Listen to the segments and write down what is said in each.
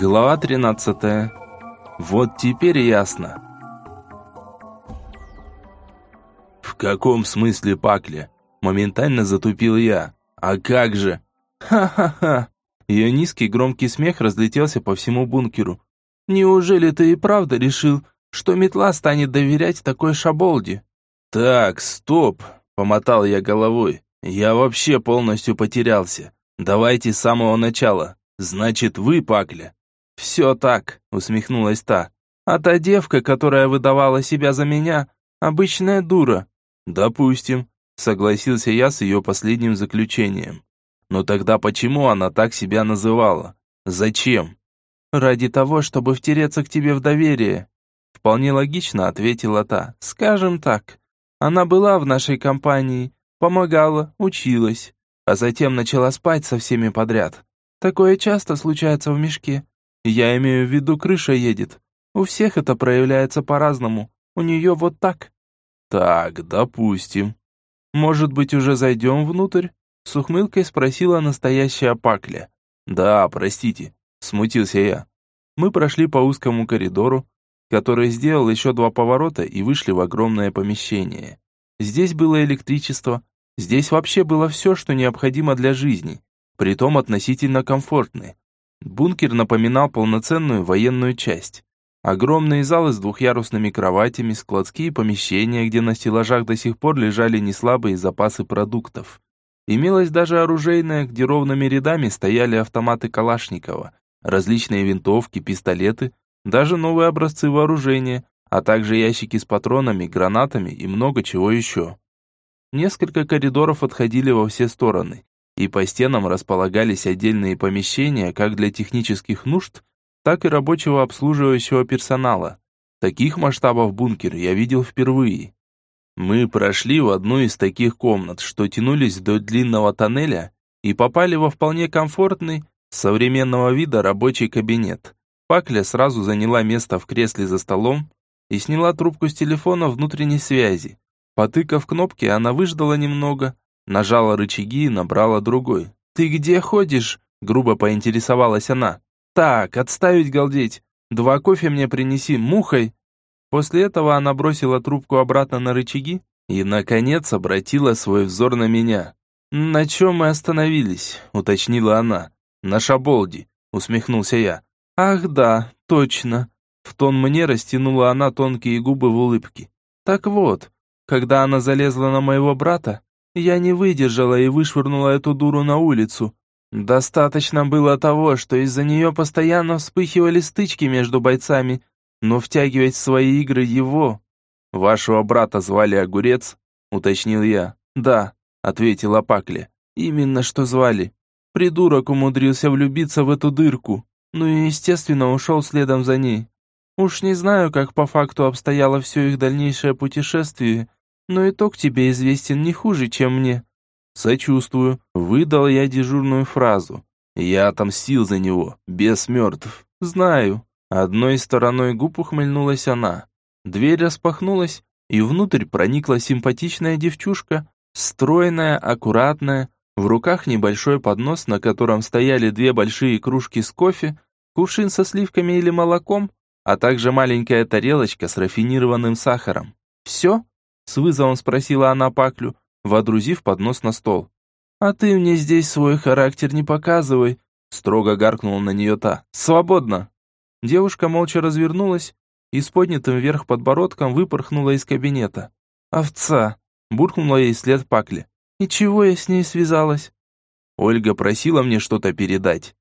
Глава 13. Вот теперь ясно. В каком смысле пакля? Моментально затупил я. А как же? Ха-ха-ха. Ее низкий громкий смех разлетелся по всему бункеру. Неужели ты и правда решил, что метла станет доверять такой шаболде? Так, стоп, помотал я головой. Я вообще полностью потерялся. Давайте с самого начала. Значит, вы пакля. «Все так», — усмехнулась та. «А та девка, которая выдавала себя за меня, обычная дура». «Допустим», — согласился я с ее последним заключением. «Но тогда почему она так себя называла? Зачем?» «Ради того, чтобы втереться к тебе в доверие». Вполне логично ответила та. «Скажем так, она была в нашей компании, помогала, училась, а затем начала спать со всеми подряд. Такое часто случается в мешке. Я имею в виду, крыша едет. У всех это проявляется по-разному. У нее вот так. Так, допустим. Может быть, уже зайдем внутрь? С ухмылкой спросила настоящая пакля. Да, простите, смутился я. Мы прошли по узкому коридору, который сделал еще два поворота и вышли в огромное помещение. Здесь было электричество, здесь вообще было все, что необходимо для жизни, притом относительно комфортное. Бункер напоминал полноценную военную часть. Огромные залы с двухъярусными кроватями, складские помещения, где на стеллажах до сих пор лежали неслабые запасы продуктов. Имелось даже оружейное, где ровными рядами стояли автоматы Калашникова, различные винтовки, пистолеты, даже новые образцы вооружения, а также ящики с патронами, гранатами и много чего еще. Несколько коридоров отходили во все стороны, и по стенам располагались отдельные помещения как для технических нужд, так и рабочего обслуживающего персонала. Таких масштабов бункер я видел впервые. Мы прошли в одну из таких комнат, что тянулись до длинного тоннеля, и попали во вполне комфортный, современного вида рабочий кабинет. Пакля сразу заняла место в кресле за столом и сняла трубку с телефона внутренней связи. Потыкав кнопки, она выждала немного, Нажала рычаги и набрала другой. «Ты где ходишь?» – грубо поинтересовалась она. «Так, отставить галдеть. Два кофе мне принеси, мухой». После этого она бросила трубку обратно на рычаги и, наконец, обратила свой взор на меня. «На чем мы остановились?» – уточнила она. «На шаболде», – усмехнулся я. «Ах да, точно». В тон мне растянула она тонкие губы в улыбке. «Так вот, когда она залезла на моего брата, я не выдержала и вышвырнула эту дуру на улицу. Достаточно было того, что из-за нее постоянно вспыхивали стычки между бойцами, но втягивать в свои игры его... «Вашего брата звали Огурец?» — уточнил я. «Да», — ответила Пакля. «Именно что звали. Придурок умудрился влюбиться в эту дырку, ну и, естественно, ушел следом за ней. Уж не знаю, как по факту обстояло все их дальнейшее путешествие, но итог тебе известен не хуже, чем мне». «Сочувствую», — выдал я дежурную фразу. «Я отомстил за него, без мертв». «Знаю». Одной стороной губ ухмыльнулась она. Дверь распахнулась, и внутрь проникла симпатичная девчушка, стройная, аккуратная, в руках небольшой поднос, на котором стояли две большие кружки с кофе, кувшин со сливками или молоком, а также маленькая тарелочка с рафинированным сахаром. «Все?» С вызовом спросила она Паклю, водрузив поднос на стол. «А ты мне здесь свой характер не показывай», строго гаркнула на нее та. «Свободно!» Девушка молча развернулась и с поднятым вверх подбородком выпорхнула из кабинета. «Овца!» буркнула ей след Пакли. «И чего я с ней связалась?» Ольга просила мне что-то передать.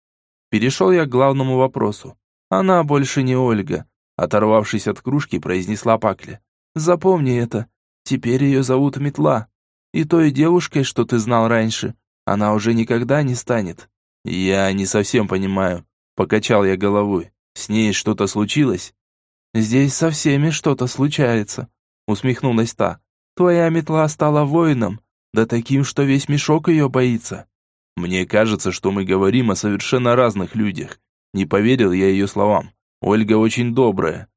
Перешел я к главному вопросу. «Она больше не Ольга», оторвавшись от кружки, произнесла Пакля. «Запомни это. Теперь ее зовут Метла. И той девушкой, что ты знал раньше, она уже никогда не станет. Я не совсем понимаю. Покачал я головой. С ней что-то случилось? Здесь со всеми что-то случается. Усмехнулась та. Твоя метла стала воином, да таким, что весь мешок ее боится. Мне кажется, что мы говорим о совершенно разных людях. Не поверил я ее словам. Ольга очень добрая.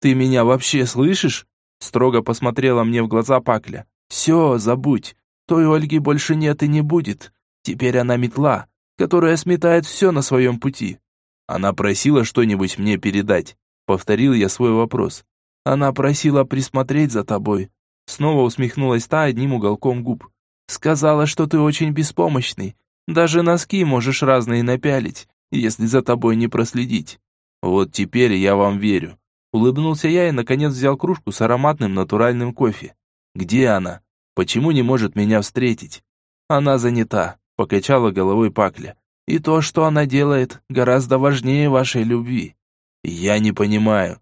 Ты меня вообще слышишь? Строго посмотрела мне в глаза Пакля. «Все, забудь. Той Ольги больше нет и не будет. Теперь она метла, которая сметает все на своем пути». Она просила что-нибудь мне передать. Повторил я свой вопрос. Она просила присмотреть за тобой. Снова усмехнулась та одним уголком губ. Сказала, что ты очень беспомощный. Даже носки можешь разные напялить, если за тобой не проследить. Вот теперь я вам верю. Улыбнулся я и, наконец, взял кружку с ароматным натуральным кофе. Где она? Почему не может меня встретить? Она занята, покачала головой Пакля. И то, что она делает, гораздо важнее вашей любви. Я не понимаю.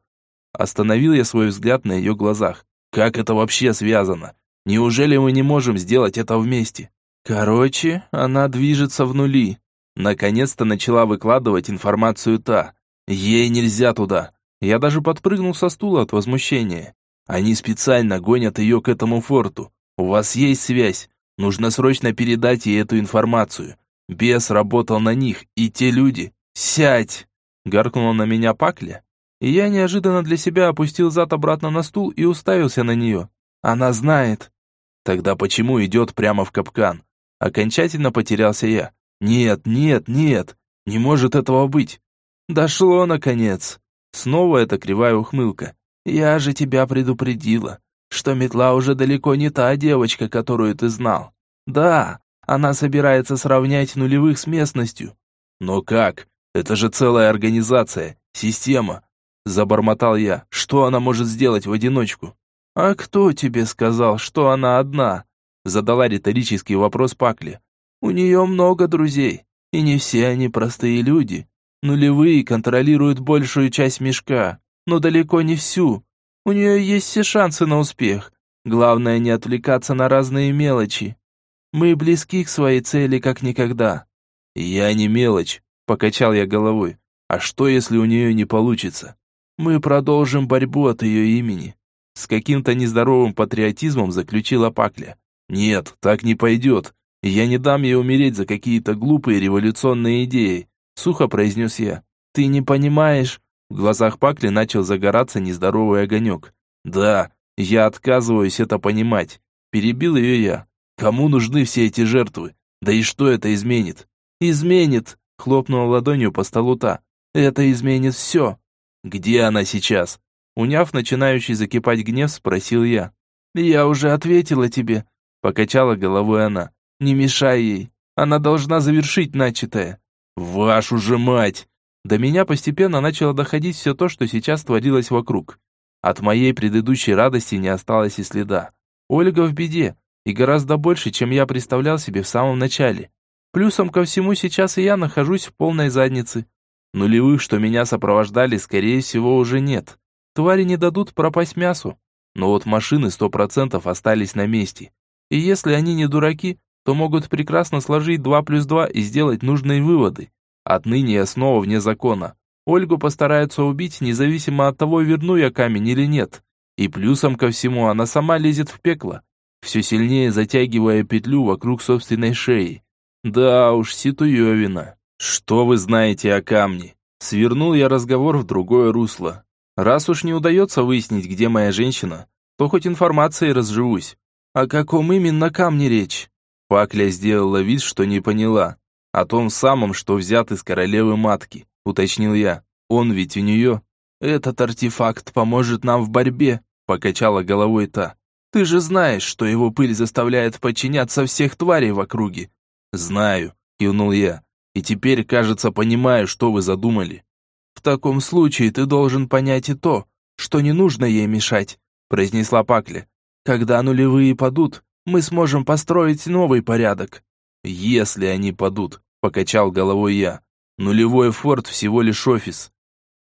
Остановил я свой взгляд на ее глазах. Как это вообще связано? Неужели мы не можем сделать это вместе? Короче, она движется в нули. Наконец-то начала выкладывать информацию та. Ей нельзя туда. Я даже подпрыгнул со стула от возмущения. Они специально гонят ее к этому форту. У вас есть связь. Нужно срочно передать ей эту информацию. Бес работал на них, и те люди... Сядь! Гаркнула на меня Пакля, и я неожиданно для себя опустил зад обратно на стул и уставился на нее. Она знает. Тогда почему идет прямо в капкан? Окончательно потерялся я. Нет, нет, нет, не может этого быть. Дошло, наконец. Снова эта кривая ухмылка. Я же тебя предупредила, что метла уже далеко не та девочка, которую ты знал. Да, она собирается сравнять нулевых с местностью. Но как? Это же целая организация, система. Забормотал я. Что она может сделать в одиночку? А кто тебе сказал, что она одна? Задала риторический вопрос Пакли. У нее много друзей, и не все они простые люди. Нулевые контролируют большую часть мешка, но далеко не всю. У нее есть все шансы на успех. Главное не отвлекаться на разные мелочи. Мы близки к своей цели как никогда. Я не мелочь, покачал я головой. А что, если у нее не получится? Мы продолжим борьбу от ее имени. С каким-то нездоровым патриотизмом заключила Пакля. Нет, так не пойдет. Я не дам ей умереть за какие-то глупые революционные идеи. Сухо произнес я. Ты не понимаешь. В глазах Пакли начал загораться нездоровый огонек. Да, я отказываюсь это понимать. Перебил ее я. Кому нужны все эти жертвы? Да и что это изменит? Изменит, хлопнула ладонью по столу та. Это изменит все. «Где она сейчас?» Уняв начинающий закипать гнев, спросил я. «Я уже ответила тебе», — покачала головой она. «Не мешай ей. Она должна завершить начатое». «Вашу же мать!» До меня постепенно начало доходить все то, что сейчас творилось вокруг. От моей предыдущей радости не осталось и следа. Ольга в беде, и гораздо больше, чем я представлял себе в самом начале. Плюсом ко всему сейчас и я нахожусь в полной заднице. Нулевых, что меня сопровождали, скорее всего, уже нет. Твари не дадут пропасть мясу. Но вот машины сто процентов остались на месте. И если они не дураки, то могут прекрасно сложить 2 плюс 2 и сделать нужные выводы. Отныне я снова вне закона. Ольгу постараются убить, независимо от того, верну я камень или нет. И плюсом ко всему, она сама лезет в пекло, все сильнее затягивая петлю вокруг собственной шеи. Да уж, ситуевина. «Что вы знаете о камне?» Свернул я разговор в другое русло. Раз уж не удается выяснить, где моя женщина, то хоть информацией разживусь. О каком именно камне речь? Пакля сделала вид, что не поняла. О том самом, что взят из королевы матки, уточнил я. Он ведь у нее. Этот артефакт поможет нам в борьбе, покачала головой та. Ты же знаешь, что его пыль заставляет подчиняться всех тварей в округе. Знаю, кивнул я. И теперь, кажется, понимаю, что вы задумали. В таком случае ты должен понять и то, что не нужно ей мешать, произнесла Пакля. Когда нулевые падут, мы сможем построить новый порядок. Если они падут, покачал головой я. Нулевой форт всего лишь офис.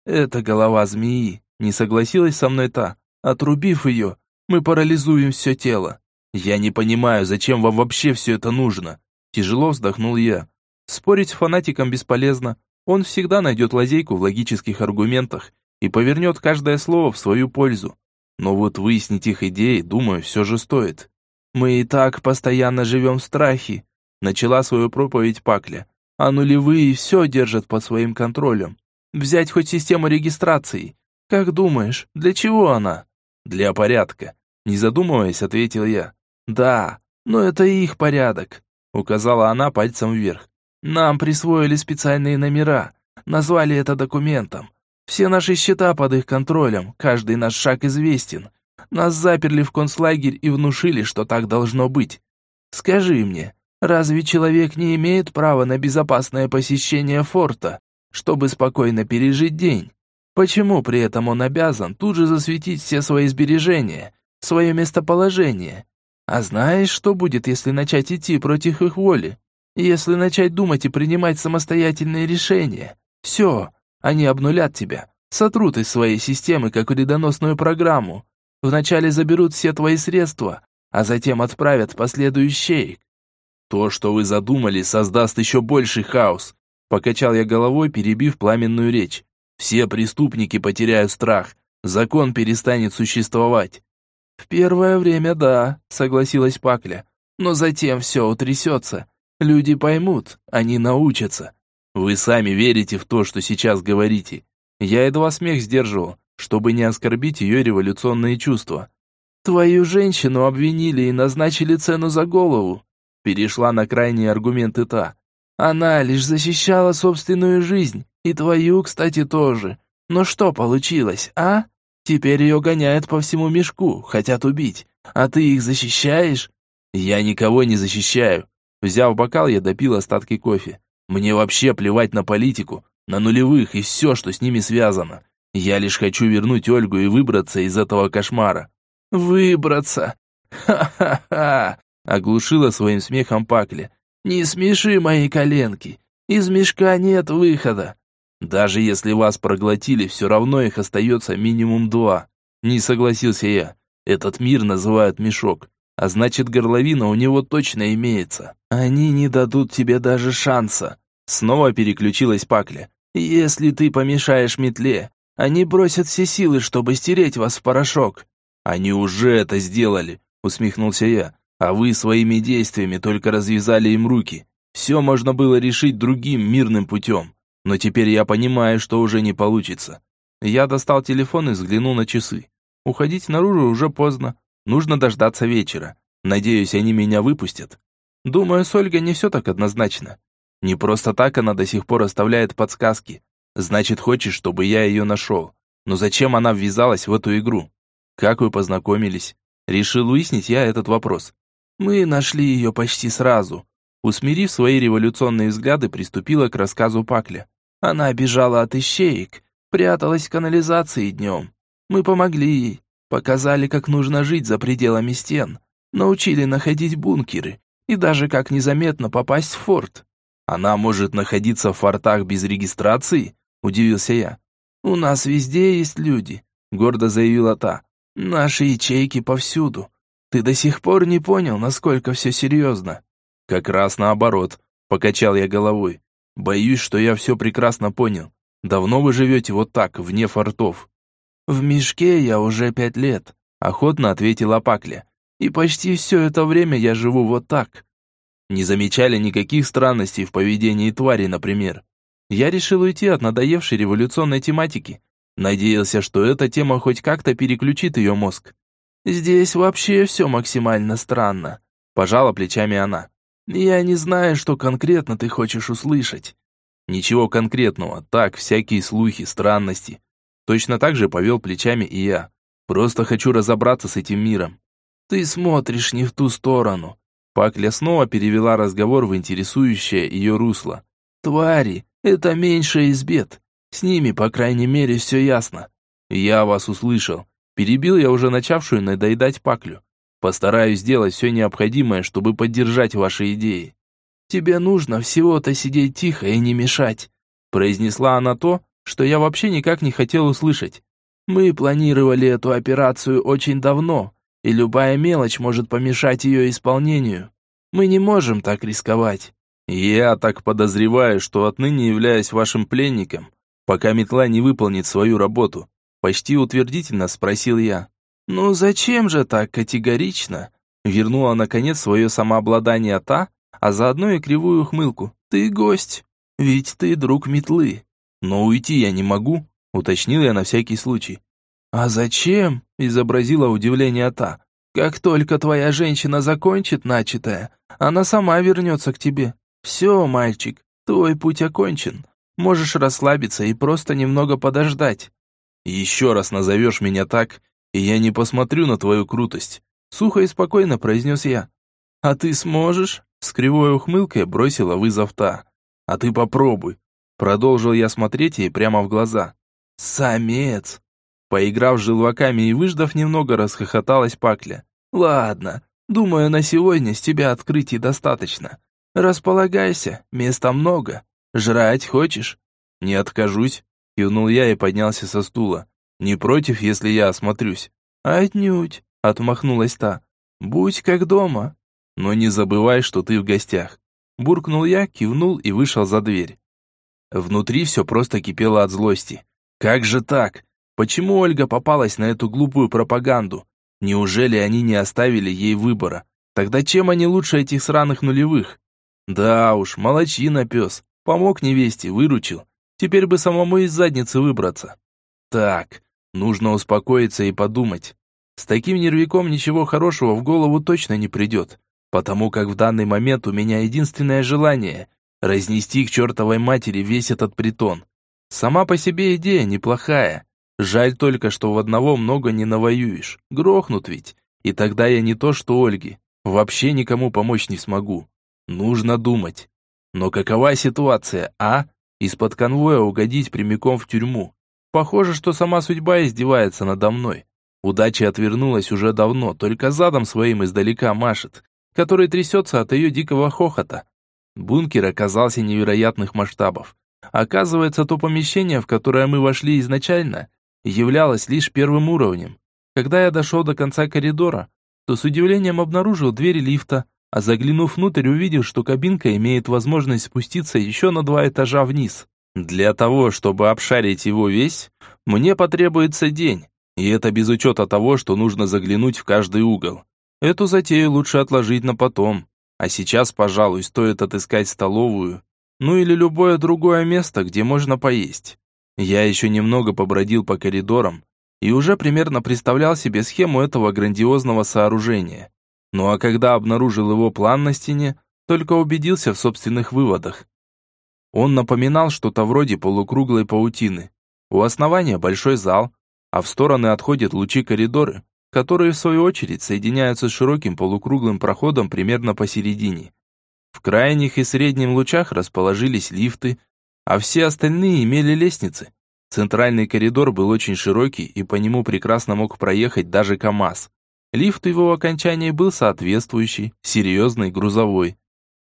Это голова змеи, не согласилась со мной та. Отрубив ее, мы парализуем все тело. Я не понимаю, зачем вам вообще все это нужно. Тяжело вздохнул я. Спорить с фанатиком бесполезно. Он всегда найдет лазейку в логических аргументах и повернет каждое слово в свою пользу. Но вот выяснить их идеи, думаю, все же стоит. Мы и так постоянно живем в страхе. Начала свою проповедь Пакля. А нулевые все держат под своим контролем. Взять хоть систему регистрации. Как думаешь, для чего она? Для порядка. Не задумываясь, ответил я. Да, но это их порядок. Указала она пальцем вверх. Нам присвоили специальные номера, назвали это документом. Все наши счета под их контролем, каждый наш шаг известен. Нас заперли в концлагерь и внушили, что так должно быть. Скажи мне, разве человек не имеет права на безопасное посещение форта, чтобы спокойно пережить день? Почему при этом он обязан тут же засветить все свои сбережения, свое местоположение? А знаешь, что будет, если начать идти против их воли? Если начать думать и принимать самостоятельные решения? Все, они обнулят тебя, сотрут из своей системы как вредоносную программу. Вначале заберут все твои средства, а затем отправят последующие. То, что вы задумали, создаст еще больший хаос. Покачал я головой, перебив пламенную речь. Все преступники потеряют страх. Закон перестанет существовать. «В первое время да», — согласилась Пакля. «Но затем все утрясется. Люди поймут, они научатся». «Вы сами верите в то, что сейчас говорите». Я едва смех сдерживал, чтобы не оскорбить ее революционные чувства. «Твою женщину обвинили и назначили цену за голову», перешла на крайние аргументы та. «Она лишь защищала собственную жизнь, и твою, кстати, тоже. Но что получилось, а?» Теперь ее гоняют по всему мешку, хотят убить. А ты их защищаешь? Я никого не защищаю. Взяв бокал, я допил остатки кофе. Мне вообще плевать на политику, на нулевых и все, что с ними связано. Я лишь хочу вернуть Ольгу и выбраться из этого кошмара. Выбраться? Ха-ха-ха! Оглушила своим смехом Пакли. Не смеши мои коленки. Из мешка нет выхода. Даже если вас проглотили, все равно их остается минимум два. Не согласился я. Этот мир называют мешок. А значит, горловина у него точно имеется. Они не дадут тебе даже шанса. Снова переключилась Пакля. Если ты помешаешь метле, они бросят все силы, чтобы стереть вас в порошок. Они уже это сделали, усмехнулся я. А вы своими действиями только развязали им руки. Все можно было решить другим мирным путем. Но теперь я понимаю, что уже не получится. Я достал телефон и взглянул на часы. Уходить наружу уже поздно. Нужно дождаться вечера. Надеюсь, они меня выпустят. Думаю, с Ольгой не все так однозначно. Не просто так она до сих пор оставляет подсказки. Значит, хочешь, чтобы я ее нашел. Но зачем она ввязалась в эту игру? Как вы познакомились? Решил выяснить я этот вопрос. Мы нашли ее почти сразу. Усмирив свои революционные взгляды, приступила к рассказу Пакля. Она бежала от ищеек, пряталась в канализации днем. Мы помогли ей, показали, как нужно жить за пределами стен, научили находить бункеры и даже как незаметно попасть в форт. Она может находиться в фортах без регистрации? Удивился я. У нас везде есть люди, гордо заявила та. Наши ячейки повсюду. Ты до сих пор не понял, насколько все серьезно. Как раз наоборот, покачал я головой. Боюсь, что я все прекрасно понял. Давно вы живете вот так, вне фортов?» «В мешке я уже пять лет», — охотно ответила Пакля. «И почти все это время я живу вот так». Не замечали никаких странностей в поведении твари, например. Я решил уйти от надоевшей революционной тематики. Надеялся, что эта тема хоть как-то переключит ее мозг. «Здесь вообще все максимально странно», – пожала плечами она. «Я не знаю, что конкретно ты хочешь услышать». «Ничего конкретного, так, всякие слухи, странности». Точно так же повел плечами и я. Просто хочу разобраться с этим миром. «Ты смотришь не в ту сторону». Пакля снова перевела разговор в интересующее ее русло. «Твари, это меньше из бед. С ними, по крайней мере, все ясно». «Я вас услышал». Перебил я уже начавшую надоедать Паклю. Постараюсь сделать все необходимое, чтобы поддержать ваши идеи. Тебе нужно всего-то сидеть тихо и не мешать, произнесла она то, что я вообще никак не хотел услышать. Мы планировали эту операцию очень давно, и любая мелочь может помешать ее исполнению. Мы не можем так рисковать. Я так подозреваю, что отныне являюсь вашим пленником, пока метла не выполнит свою работу. Почти утвердительно спросил я. «Ну зачем же так категорично?» Вернула, наконец, свое самообладание та, а заодно и кривую ухмылку. «Ты гость, ведь ты друг метлы». «Но уйти я не могу», — уточнил я на всякий случай. «А зачем?» — изобразила удивление та. «Как только твоя женщина закончит начатое, она сама вернется к тебе. Все, мальчик, твой путь окончен. Можешь расслабиться и просто немного подождать. Еще раз назовешь меня так, и я не посмотрю на твою крутость. Сухо и спокойно произнес я. А ты сможешь? С кривой ухмылкой бросила вызов та. А ты попробуй. Продолжил я смотреть ей прямо в глаза. Самец. Поиграв с желваками и выждав немного, расхохоталась Пакля. Ладно, думаю, на сегодня с тебя открытий достаточно. Располагайся, места много. Жрать хочешь? Не откажусь, кивнул я и поднялся со стула. Не против, если я осмотрюсь? Отнюдь, отмахнулась та. Будь как дома. Но не забывай, что ты в гостях. Буркнул я, кивнул и вышел за дверь. Внутри все просто кипело от злости. Как же так? Почему Ольга попалась на эту глупую пропаганду? Неужели они не оставили ей выбора? Тогда чем они лучше этих сраных нулевых? Да уж, молочина пес. Помог невесте, выручил. Теперь бы самому из задницы выбраться. Так, нужно успокоиться и подумать. С таким нервиком ничего хорошего в голову точно не придет, потому как в данный момент у меня единственное желание – разнести к чертовой матери весь этот притон. Сама по себе идея неплохая. Жаль только, что в одного много не навоюешь. Грохнут ведь. И тогда я не то что Ольге. Вообще никому помочь не смогу. Нужно думать. Но какова ситуация, а? Из-под конвоя угодить прямиком в тюрьму. Похоже, что сама судьба издевается надо мной. Удача отвернулась уже давно, только задом своим издалека машет, который трясется от ее дикого хохота. Бункер оказался невероятных масштабов. Оказывается, то помещение, в которое мы вошли изначально, являлось лишь первым уровнем. Когда я дошел до конца коридора, то с удивлением обнаружил дверь лифта, а заглянув внутрь, увидел, что кабинка имеет возможность спуститься еще на два этажа вниз. Для того, чтобы обшарить его весь, мне потребуется день, и это без учета того, что нужно заглянуть в каждый угол. Эту затею лучше отложить на потом, а сейчас, пожалуй, стоит отыскать столовую, ну или любое другое место, где можно поесть. Я еще немного побродил по коридорам и уже примерно представлял себе схему этого грандиозного сооружения. Ну а когда обнаружил его план на стене, только убедился в собственных выводах. Он напоминал что-то вроде полукруглой паутины. У основания большой зал, а в стороны отходят лучи коридоры, которые в свою очередь соединяются с широким полукруглым проходом примерно посередине. В крайних и среднем лучах расположились лифты, а все остальные имели лестницы. Центральный коридор был очень широкий, и по нему прекрасно мог проехать даже КАМАЗ. Лифт его окончании был соответствующий, серьезный, грузовой.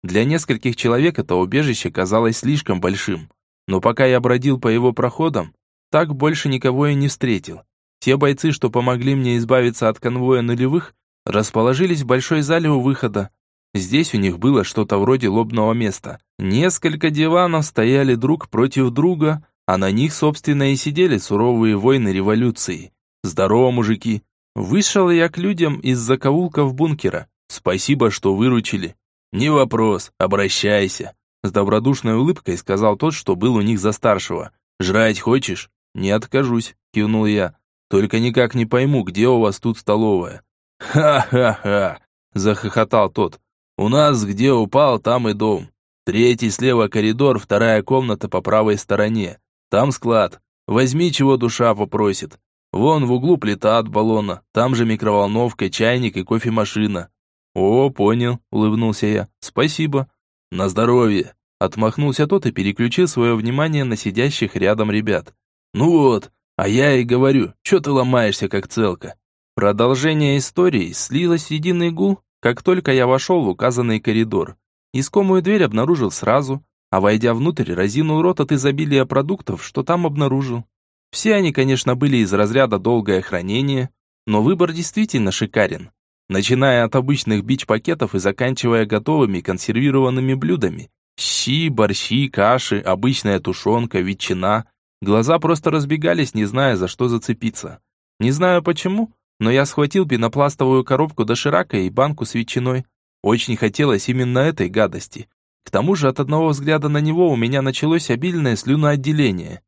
Для нескольких человек это убежище казалось слишком большим, но пока я бродил по его проходам, так больше никого и не встретил. Те бойцы, что помогли мне избавиться от конвоя нулевых, расположились в большой зале у выхода. Здесь у них было что-то вроде лобного места. Несколько диванов стояли друг против друга, а на них, собственно, и сидели суровые воины революции. Здорово, мужики, Вышел я к людям из закоулков бункера. Спасибо, что выручили. Не вопрос, обращайся. С добродушной улыбкой сказал тот, что был у них за старшего. Жрать хочешь? Не откажусь, кивнул я. Только никак не пойму, где у вас тут столовая. Ха-ха-ха, захохотал тот. У нас где упал, там и дом. Третий слева коридор, вторая комната по правой стороне. Там склад. Возьми, чего душа попросит. Вон в углу плита от баллона, там же микроволновка, чайник и кофемашина. О, понял, улыбнулся я. Спасибо. На здоровье. Отмахнулся тот и переключил свое внимание на сидящих рядом ребят. Ну вот, а я и говорю, что ты ломаешься как целка. Продолжение истории слилось в единый гул, как только я вошел в указанный коридор. Искомую дверь обнаружил сразу, а войдя внутрь, разинул рот от изобилия продуктов, что там обнаружил. Все они, конечно, были из разряда долгое хранение, но выбор действительно шикарен. Начиная от обычных бич-пакетов и заканчивая готовыми консервированными блюдами. Щи, борщи, каши, обычная тушенка, ветчина. Глаза просто разбегались, не зная, за что зацепиться. Не знаю почему, но я схватил пенопластовую коробку доширака и банку с ветчиной. Очень хотелось именно этой гадости. К тому же от одного взгляда на него у меня началось обильное слюноотделение.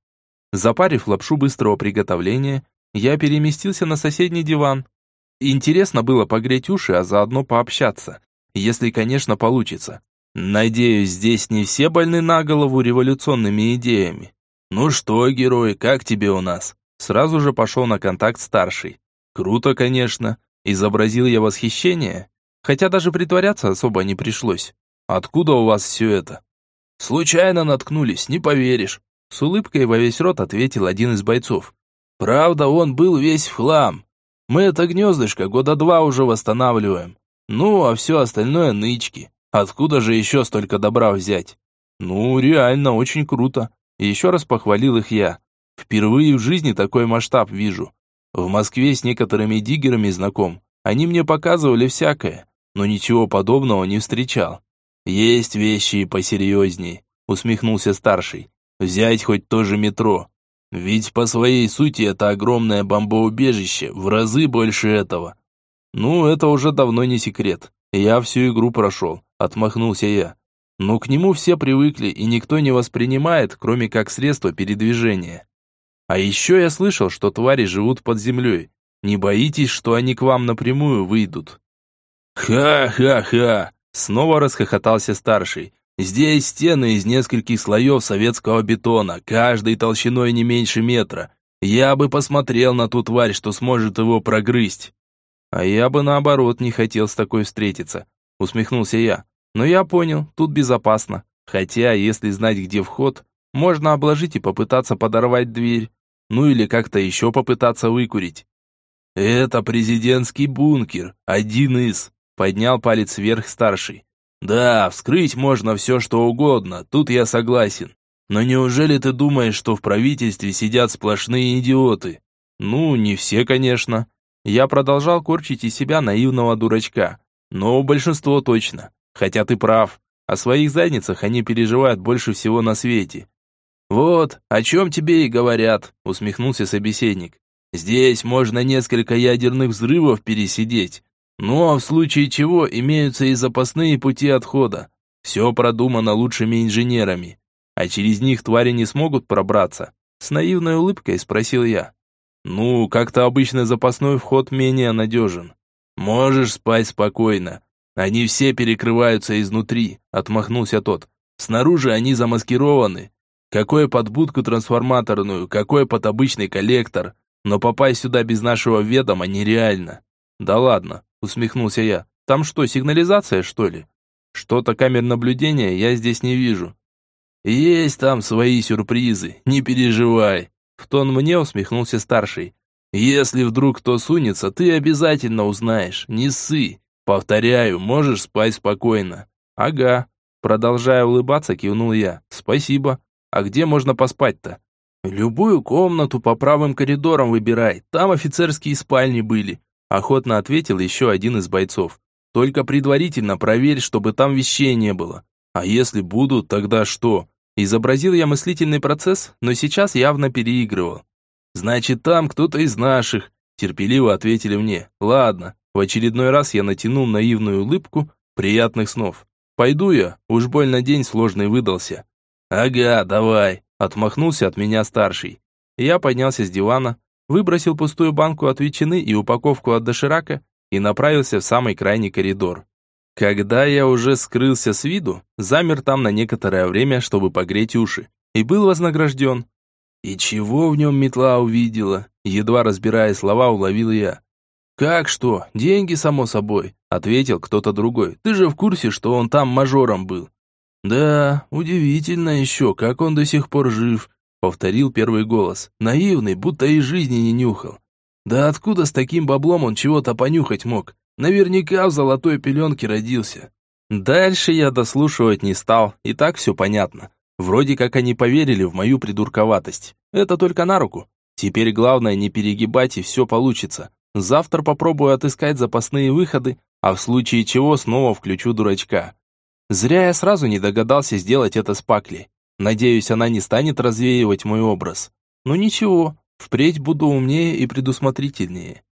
Запарив лапшу быстрого приготовления, я переместился на соседний диван. Интересно было погреть уши, а заодно пообщаться. Если, конечно, получится. Надеюсь, здесь не все больны на голову революционными идеями. Ну что, герой, как тебе у нас? Сразу же пошел на контакт старший. Круто, конечно. Изобразил я восхищение, хотя даже притворяться особо не пришлось. Откуда у вас все это? Случайно наткнулись, не поверишь. С улыбкой во весь рот ответил один из бойцов. Правда, он был весь в хлам. Мы это гнездышко года два уже восстанавливаем. Ну, а все остальное нычки. Откуда же еще столько добра взять? Ну, реально, очень круто. Еще раз похвалил их я. Впервые в жизни такой масштаб вижу. В Москве с некоторыми диггерами знаком. Они мне показывали всякое, но ничего подобного не встречал. Есть вещи посерьезней, усмехнулся старший. Взять хоть то же метро. Ведь по своей сути это огромное бомбоубежище, в разы больше этого. Ну, это уже давно не секрет. Я всю игру прошел, отмахнулся я. Но к нему все привыкли, и никто не воспринимает, кроме как средство передвижения. А еще я слышал, что твари живут под землей. Не боитесь, что они к вам напрямую выйдут? Ха-ха-ха! Снова расхохотался старший. Здесь стены из нескольких слоев советского бетона, каждый толщиной не меньше метра. Я бы посмотрел на ту тварь, что сможет его прогрызть. А я бы наоборот не хотел с такой встретиться, усмехнулся я. Но я понял, тут безопасно. Хотя, если знать, где вход, можно обложить и попытаться подорвать дверь. Ну или как-то еще попытаться выкурить. Это президентский бункер, один из. Поднял палец вверх старший. Да, вскрыть можно все, что угодно, тут я согласен. Но неужели ты думаешь, что в правительстве сидят сплошные идиоты? Ну, не все, конечно. Я продолжал корчить из себя наивного дурачка. Но большинство точно. Хотя ты прав. О своих задницах они переживают больше всего на свете. «Вот, о чем тебе и говорят», — усмехнулся собеседник. «Здесь можно несколько ядерных взрывов пересидеть, ну а в случае чего имеются и запасные пути отхода. Все продумано лучшими инженерами. А через них твари не смогут пробраться. С наивной улыбкой спросил я. Ну, как-то обычно запасной вход менее надежен. Можешь спать спокойно. Они все перекрываются изнутри, отмахнулся тот. Снаружи они замаскированы. Какой под будку трансформаторную, какой под обычный коллектор. Но попасть сюда без нашего ведома нереально. Да ладно, усмехнулся я. Там что, сигнализация, что ли? Что-то камер наблюдения я здесь не вижу. Есть там свои сюрпризы, не переживай. В тон мне усмехнулся старший. Если вдруг кто сунется, ты обязательно узнаешь, не ссы. Повторяю, можешь спать спокойно. Ага. Продолжая улыбаться, кивнул я. Спасибо. А где можно поспать-то? Любую комнату по правым коридорам выбирай. Там офицерские спальни были. Охотно ответил еще один из бойцов. Только предварительно проверь, чтобы там вещей не было. А если будут, тогда что? Изобразил я мыслительный процесс, но сейчас явно переигрывал. Значит, там кто-то из наших, терпеливо ответили мне. Ладно, в очередной раз я натянул наивную улыбку. Приятных снов. Пойду я, уж больно день сложный выдался. Ага, давай, отмахнулся от меня старший. Я поднялся с дивана, выбросил пустую банку от ветчины и упаковку от доширака и направился в самый крайний коридор. Когда я уже скрылся с виду, замер там на некоторое время, чтобы погреть уши, и был вознагражден. И чего в нем метла увидела? Едва разбирая слова, уловил я. «Как что? Деньги, само собой», — ответил кто-то другой. «Ты же в курсе, что он там мажором был?» «Да, удивительно еще, как он до сих пор жив», Повторил первый голос, наивный, будто и жизни не нюхал. Да откуда с таким баблом он чего-то понюхать мог? Наверняка в золотой пеленке родился. Дальше я дослушивать не стал, и так все понятно. Вроде как они поверили в мою придурковатость. Это только на руку. Теперь главное не перегибать, и все получится. Завтра попробую отыскать запасные выходы, а в случае чего снова включу дурачка. Зря я сразу не догадался сделать это с Пакли. Надеюсь, она не станет развеивать мой образ. Но ничего, впредь буду умнее и предусмотрительнее.